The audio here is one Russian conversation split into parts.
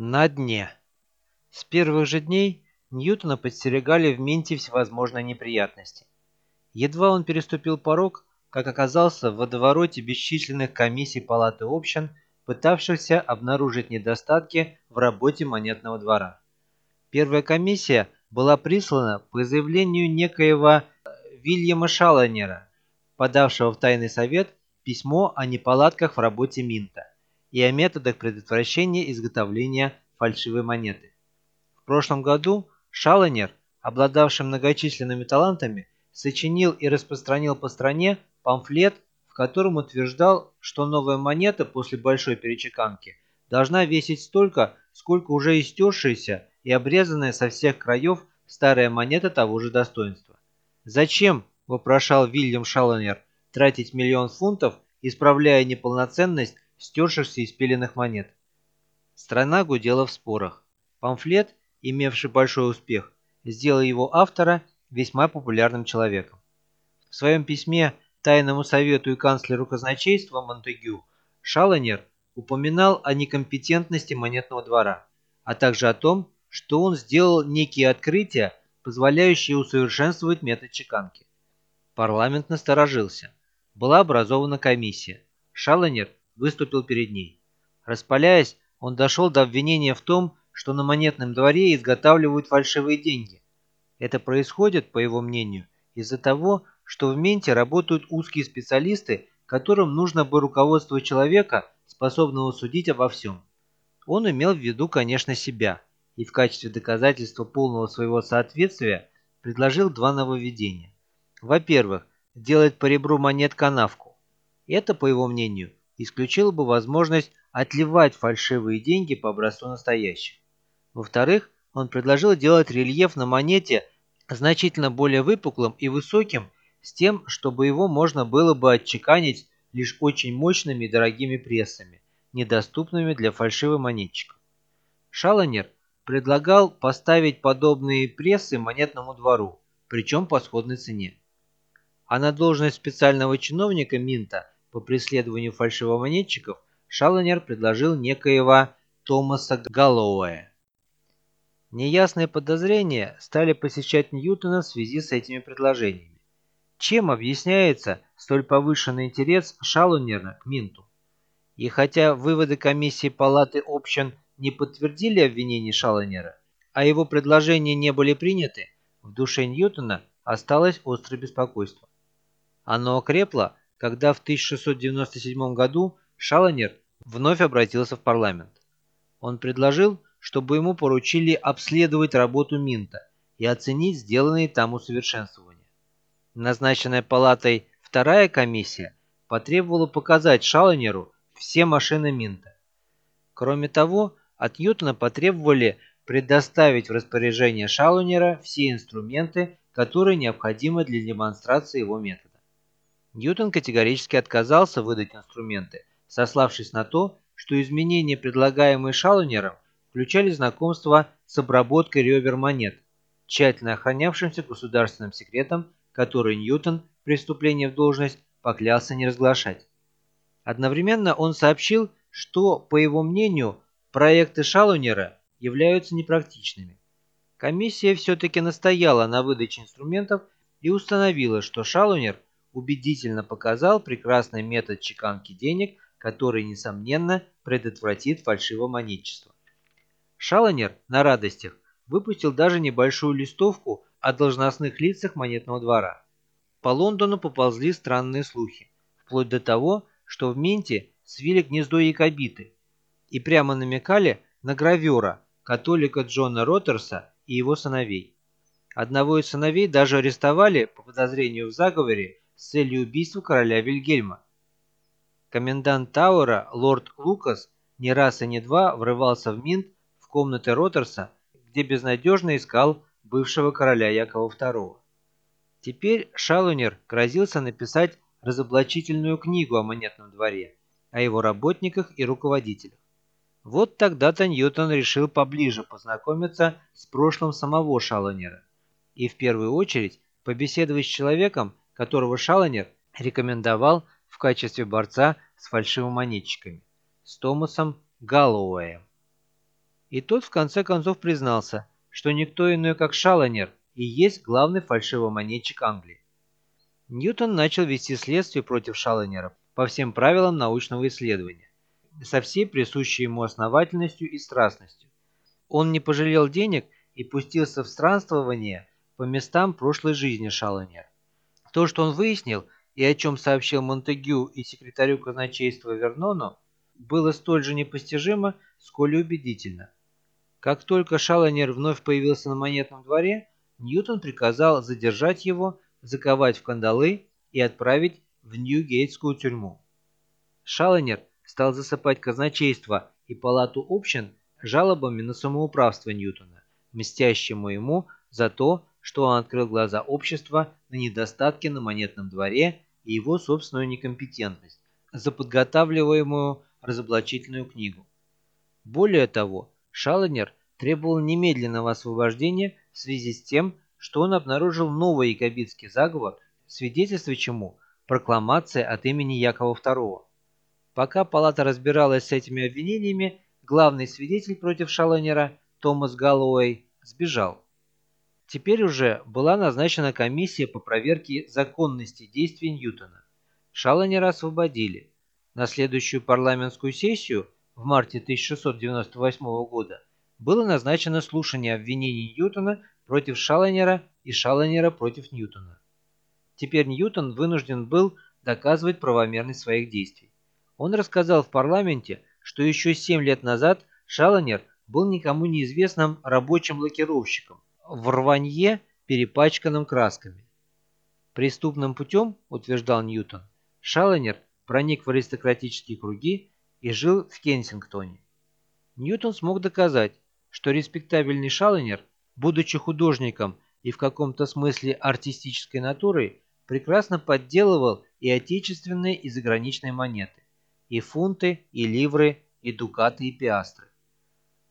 На дне. С первых же дней Ньютона подстерегали в Минте всевозможные неприятности. Едва он переступил порог, как оказался в водовороте бесчисленных комиссий Палаты общин, пытавшихся обнаружить недостатки в работе монетного двора. Первая комиссия была прислана по заявлению некоего э, Вильяма Шалонера, подавшего в тайный совет письмо о неполадках в работе Минта и о методах предотвращения изготовления фальшивой монеты. В прошлом году Шалонер, обладавший многочисленными талантами, сочинил и распространил по стране памфлет, в котором утверждал, что новая монета после большой перечеканки должна весить столько, сколько уже истершаяся и обрезанная со всех краев старая монета того же достоинства. «Зачем, — вопрошал Вильям Шалонер, — тратить миллион фунтов, исправляя неполноценность стершихся и спиленных монет. Страна гудела в спорах. Памфлет, имевший большой успех, сделал его автора весьма популярным человеком. В своем письме Тайному совету и канцлеру казначейства Монтегю Шалонер упоминал о некомпетентности монетного двора, а также о том, что он сделал некие открытия, позволяющие усовершенствовать метод чеканки. Парламент насторожился. Была образована комиссия. Шалонер выступил перед ней. Распаляясь, он дошел до обвинения в том, что на монетном дворе изготавливают фальшивые деньги. Это происходит, по его мнению, из-за того, что в Менте работают узкие специалисты, которым нужно бы руководство человека, способного судить обо всем. Он имел в виду, конечно, себя, и в качестве доказательства полного своего соответствия предложил два нововведения. Во-первых, делать по ребру монет канавку. Это, по его мнению, исключило бы возможность отливать фальшивые деньги по образцу настоящих. Во-вторых, он предложил делать рельеф на монете значительно более выпуклым и высоким, с тем, чтобы его можно было бы отчеканить лишь очень мощными и дорогими прессами, недоступными для фальшивомонетчиков. Шалонер предлагал поставить подобные прессы монетному двору, причем по сходной цене. А на должность специального чиновника Минта по преследованию фальшивомонетчиков Шалонер предложил некоего Томаса Галлоуэя. Неясные подозрения стали посещать Ньютона в связи с этими предложениями. Чем объясняется столь повышенный интерес Шалонера к Минту? И хотя выводы комиссии Палаты общин не подтвердили обвинений Шалонера, а его предложения не были приняты, в душе Ньютона осталось острое беспокойство. Оно окрепло, когда в 1697 году Шалонер вновь обратился в парламент. Он предложил, чтобы ему поручили обследовать работу Минта и оценить сделанные там усовершенствования. Назначенная палатой вторая комиссия потребовала показать Шалонеру все машины Минта. Кроме того, от Ньютона потребовали предоставить в распоряжение Шалонера все инструменты, которые необходимы для демонстрации его метода. Ньютон категорически отказался выдать инструменты, сославшись на то, что изменения, предлагаемые Шалунером, включали знакомство с обработкой ребер монет, тщательно охранявшимся государственным секретом, который Ньютон при вступлении в должность поклялся не разглашать. Одновременно он сообщил, что, по его мнению, проекты Шалунера являются непрактичными. Комиссия все-таки настояла на выдаче инструментов и установила, что Шалунер – убедительно показал прекрасный метод чеканки денег, который, несомненно, предотвратит фальшивомонетчество. Шалонер на радостях выпустил даже небольшую листовку о должностных лицах монетного двора. По Лондону поползли странные слухи, вплоть до того, что в Минте свили гнездо якобиты и прямо намекали на гравера, католика Джона Роттерса и его сыновей. Одного из сыновей даже арестовали по подозрению в заговоре с целью убийства короля Вильгельма. Комендант Тауэра, лорд Лукас, не раз и не два врывался в Минт в комнаты Роттерса, где безнадежно искал бывшего короля Якова II. Теперь Шалунер грозился написать разоблачительную книгу о монетном дворе, о его работниках и руководителях. Вот тогда-то Ньютон решил поближе познакомиться с прошлым самого Шалунера и в первую очередь побеседовать с человеком, которого Шалонер рекомендовал в качестве борца с фальшивомонетчиками, с Томасом Галлоуэем. И тот в конце концов признался, что никто иной, как Шалонер, и есть главный фальшивомонетчик Англии. Ньютон начал вести следствие против Шалонера по всем правилам научного исследования, со всей присущей ему основательностью и страстностью. Он не пожалел денег и пустился в странствование по местам прошлой жизни Шалонера. То, что он выяснил и о чем сообщил Монтегю и секретарю казначейства Вернону, было столь же непостижимо, сколь и убедительно. Как только Шалонер вновь появился на монетном дворе, Ньютон приказал задержать его, заковать в кандалы и отправить в Нью-Гейтскую тюрьму. Шалонер стал засыпать казначейство и палату общин жалобами на самоуправство Ньютона, мстящему ему за то, что он открыл глаза общества на недостатки на монетном дворе и его собственную некомпетентность, за подготавливаемую разоблачительную книгу. Более того, Шалонер требовал немедленного освобождения в связи с тем, что он обнаружил новый якобитский заговор, свидетельство чему – прокламация от имени Якова II. Пока палата разбиралась с этими обвинениями, главный свидетель против Шалонера, Томас Галлоуэй, сбежал. Теперь уже была назначена комиссия по проверке законности действий Ньютона. Шалонера освободили. На следующую парламентскую сессию в марте 1698 года было назначено слушание обвинений Ньютона против Шалонера и Шалонера против Ньютона. Теперь Ньютон вынужден был доказывать правомерность своих действий. Он рассказал в парламенте, что еще 7 лет назад Шалонер был никому неизвестным рабочим лакировщиком в рванье, перепачканном красками. Преступным путем, утверждал Ньютон, Шалонер проник в аристократические круги и жил в Кенсингтоне. Ньютон смог доказать, что респектабельный Шалонер, будучи художником и в каком-то смысле артистической натурой, прекрасно подделывал и отечественные, и заграничные монеты, и фунты, и ливры, и дукаты, и пиастры.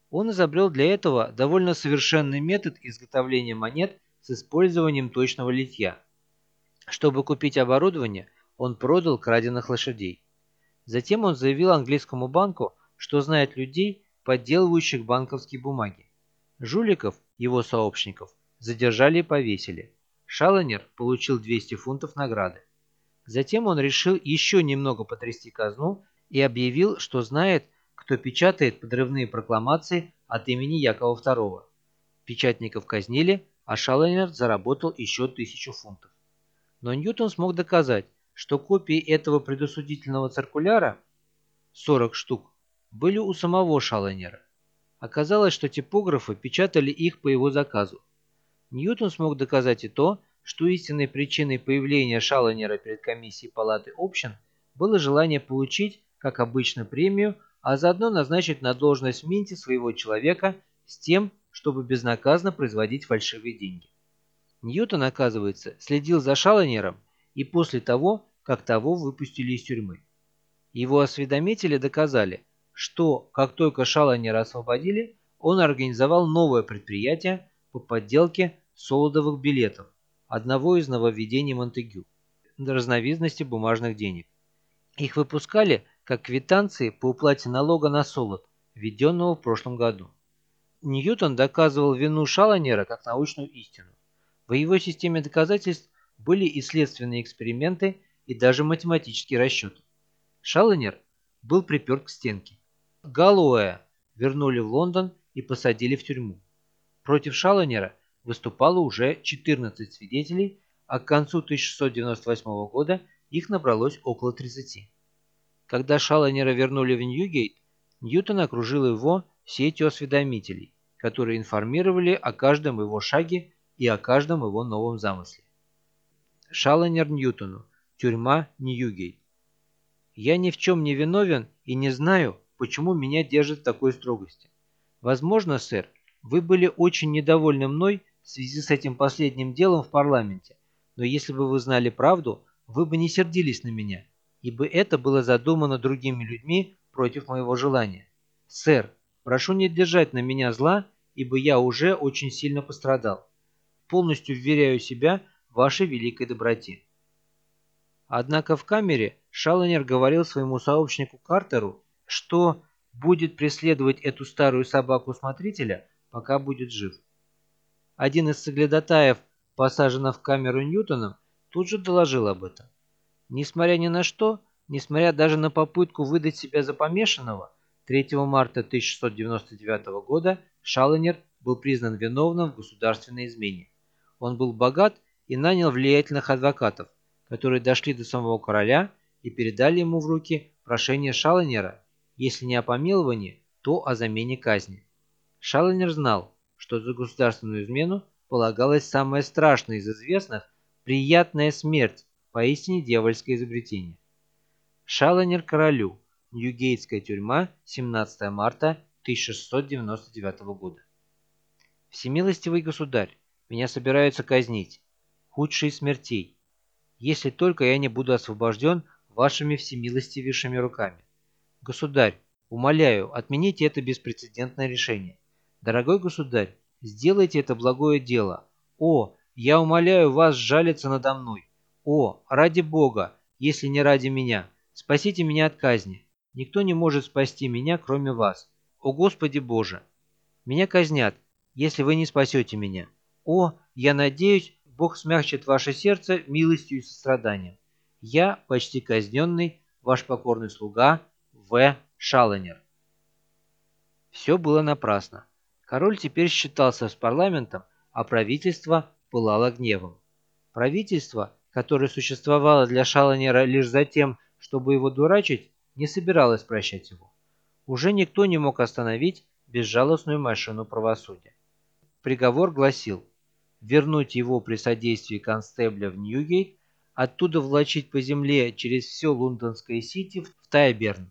Он изобрел для этого довольно совершенный метод изготовления монет с использованием точного литья. Чтобы купить оборудование, он продал краденных лошадей. Затем он заявил английскому банку, что знает людей, подделывающих банковские бумаги. Жуликов, его сообщников, задержали и повесили. Шалонер получил 200 фунтов награды. Затем он решил еще немного потрясти казну и объявил, что знает, кто печатает подрывные прокламации от имени Якова II. Печатников казнили, а Шалонер заработал еще тысячу фунтов. Но Ньютон смог доказать, что копии этого предосудительного циркуляра, 40 штук, были у самого Шалонера. Оказалось, что типографы печатали их по его заказу. Ньютон смог доказать и то, что истинной причиной появления Шалонера перед комиссией палаты общин было желание получить, как обычно, премию, а заодно назначить на должность в Минте своего человека с тем, чтобы безнаказанно производить фальшивые деньги. Ньютон, оказывается, следил за Шалонером и после того, как того выпустили из тюрьмы. Его осведомители доказали, что, как только Шалонера освободили, он организовал новое предприятие по подделке солодовых билетов, одного из нововведений Монтегю, разновидности бумажных денег. Их выпускали как квитанции по уплате налога на солод, введенного в прошлом году. Ньютон доказывал вину Шалонера как научную истину. В его системе доказательств были и следственные эксперименты, и даже математические расчеты. Шалонер был приперт к стенке. Галлоуэя вернули в Лондон и посадили в тюрьму. Против Шалонера выступало уже 14 свидетелей, а к концу 1698 года их набралось около 30. Когда Шалонера вернули в Ньюгейт, Ньютон окружил его сетью осведомителей, которые информировали о каждом его шаге и о каждом его новом замысле. Шалонер Ньютону. Тюрьма Ньюгейт. Я ни в чем не виновен и не знаю, почему меня держат в такой строгости. Возможно, сэр, вы были очень недовольны мной в связи с этим последним делом в парламенте, но если бы вы знали правду, вы бы не сердились на меня, ибо это было задумано другими людьми против моего желания. Сэр, прошу не держать на меня зла, ибо я уже очень сильно пострадал. Полностью вверяю себя вашей великой доброте. Однако в камере Шалонер говорил своему сообщнику Картеру, что будет преследовать эту старую собаку-смотрителя, пока будет жив. Один из соглядатаев, посаженных в камеру Ньютоном, тут же доложил об этом. Несмотря ни на что, несмотря даже на попытку выдать себя за помешанного, 3 марта 1699 года Шалленер был признан виновным в государственной измене. Он был богат и нанял влиятельных адвокатов, которые дошли до самого короля и передали ему в руки прошение Шалленера, если не о помиловании, то о замене казни. Шалленер знал, что за государственную измену полагалась самая страшная из известных – приятная смерть, поистине дьявольское изобретение. Шалленер королю, Ньюгейтская тюрьма, 17 марта 1699 года. Всемилостивый государь, меня собираются казнить. Худшие смертей. Если только я не буду освобожден вашими всемилостивейшими руками. Государь, умоляю, отмените это беспрецедентное решение. Дорогой государь, сделайте это благое дело. О, я умоляю вас жалиться надо мной. О, ради Бога, если не ради меня, спасите меня от казни. Никто не может спасти меня, кроме вас. О, Господи Боже! Меня казнят, если вы не спасете меня. О, я надеюсь, Бог смягчит ваше сердце милостью и состраданием. Я, почти казненный, ваш покорный слуга, В. Шалленер. Все было напрасно. Король теперь считался с парламентом, а правительство пылало гневом. Правительство, которое существовало для Шалленера лишь за тем, чтобы его дурачить, не собиралось прощать его. Уже никто не мог остановить безжалостную машину правосудия. Приговор гласил вернуть его при содействии констебля в Ньюгейт, оттуда влачить по земле через все лондонское сити в Тайберн.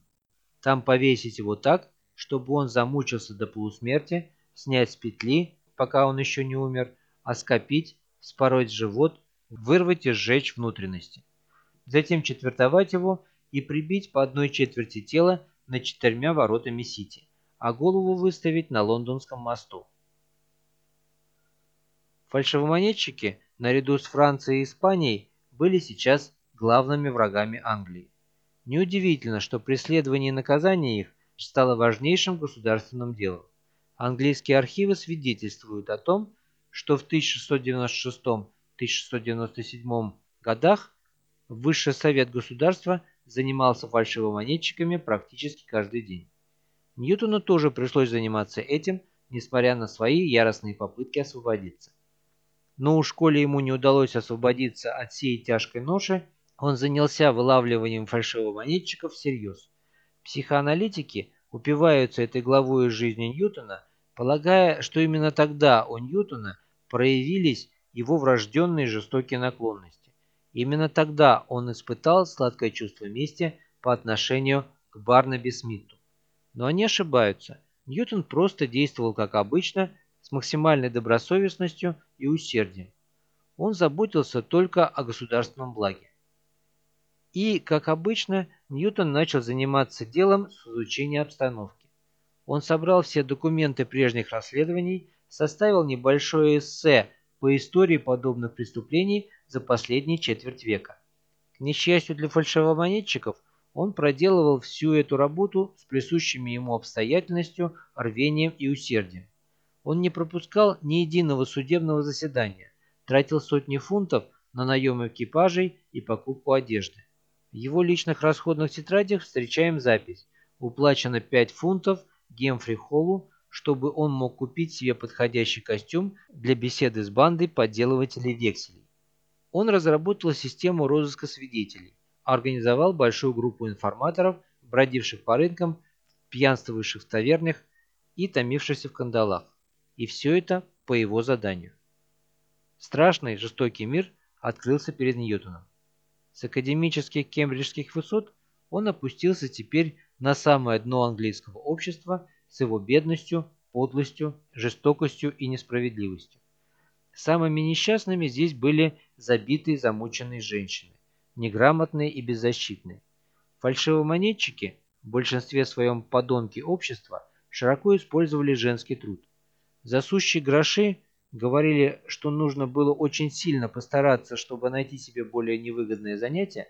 Там повесить его так, чтобы он замучился до полусмерти, снять с петли, пока он еще не умер, оскопить, спороть живот, вырвать и сжечь внутренности. Затем четвертовать его и прибить по одной четверти тела над четырьмя воротами Сити, а голову выставить на лондонском мосту. Фальшивомонетчики, наряду с Францией и Испанией, были сейчас главными врагами Англии. Неудивительно, что преследование и наказание их стало важнейшим государственным делом. Английские архивы свидетельствуют о том, что в 1696-1697 годах Высший совет государства занимался фальшивомонетчиками практически каждый день. Ньютону тоже пришлось заниматься этим, несмотря на свои яростные попытки освободиться. Но уж коли ему не удалось освободиться от всей тяжкой ноши, он занялся вылавливанием фальшивомонетчиков всерьез. Психоаналитики упиваются этой главой из жизни Ньютона, полагая, что именно тогда у Ньютона проявились его врожденные жестокие наклонности. Именно тогда он испытал сладкое чувство мести по отношению к Барнаби Смиту. Но они ошибаются. Ньютон просто действовал как обычно – с максимальной добросовестностью и усердием. Он заботился только о государственном благе. И, как обычно, Ньютон начал заниматься делом с изучения обстановки. Он собрал все документы прежних расследований, составил небольшое эссе по истории подобных преступлений за последние четверть века. К несчастью для фальшивомонетчиков, он проделывал всю эту работу с присущими ему обстоятельностью, рвением и усердием. Он не пропускал ни единого судебного заседания, тратил сотни фунтов на наем экипажей и покупку одежды. В его личных расходных тетрадях встречаем запись «Уплачено 5 фунтов Гемфри Холлу, чтобы он мог купить себе подходящий костюм для беседы с бандой подделывателей векселей». Он разработал систему розыска свидетелей, организовал большую группу информаторов, бродивших по рынкам, пьянствовавших в тавернах и томившихся в кандалах. И все это по его заданию. Страшный, жестокий мир открылся перед Ньютоном. С академических кембриджских высот он опустился теперь на самое дно английского общества с его бедностью, подлостью, жестокостью и несправедливостью. Самыми несчастными здесь были забитые замученные женщины, неграмотные и беззащитные. Фальшивомонетчики, в большинстве своем подонки общества, широко использовали женский труд. За сущие гроши говорили, что нужно было очень сильно постараться, чтобы найти себе более невыгодное занятие,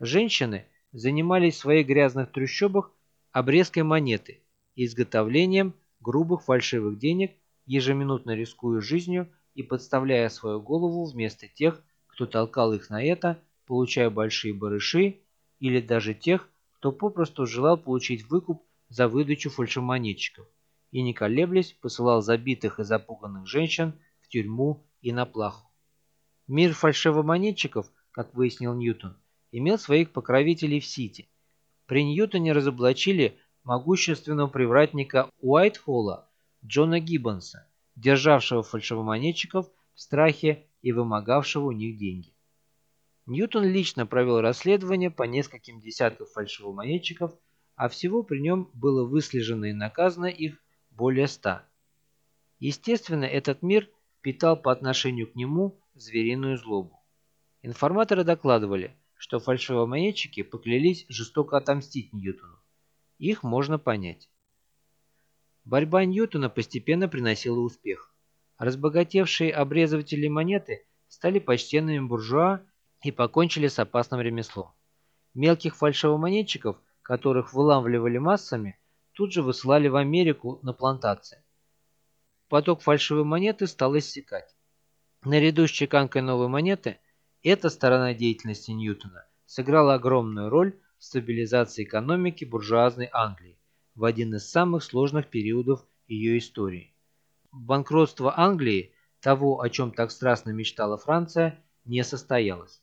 женщины занимались в своих грязных трущобах обрезкой монеты изготовлением грубых фальшивых денег, ежеминутно рискуя жизнью и подставляя свою голову вместо тех, кто толкал их на это, получая большие барыши, или даже тех, кто попросту желал получить выкуп за выдачу фальшивомонетчиков и, не колеблясь, посылал забитых и запуганных женщин в тюрьму и на плаху. Мир фальшивомонетчиков, как выяснил Ньютон, имел своих покровителей в Сити. При Ньютоне разоблачили могущественного привратника Уайтхолла Джона Гиббонса, державшего фальшивомонетчиков в страхе и вымогавшего у них деньги. Ньютон лично провел расследование по нескольким десяткам фальшивомонетчиков, а всего при нем было выслежено и наказано их более ста. Естественно, этот мир питал по отношению к нему звериную злобу. Информаторы докладывали, что фальшивомонетчики поклялись жестоко отомстить Ньютону. Их можно понять. Борьба Ньютона постепенно приносила успех. Разбогатевшие обрезыватели монеты стали почтенными буржуа и покончили с опасным ремеслом. Мелких фальшивомонетчиков, которых выламывали массами, тут же высылали в Америку на плантации. Поток фальшивой монеты стал иссякать. Наряду с чеканкой новой монеты, эта сторона деятельности Ньютона сыграла огромную роль стабилизации экономики буржуазной Англии в один из самых сложных периодов ее истории. Банкротство Англии, того, о чем так страстно мечтала Франция, не состоялось.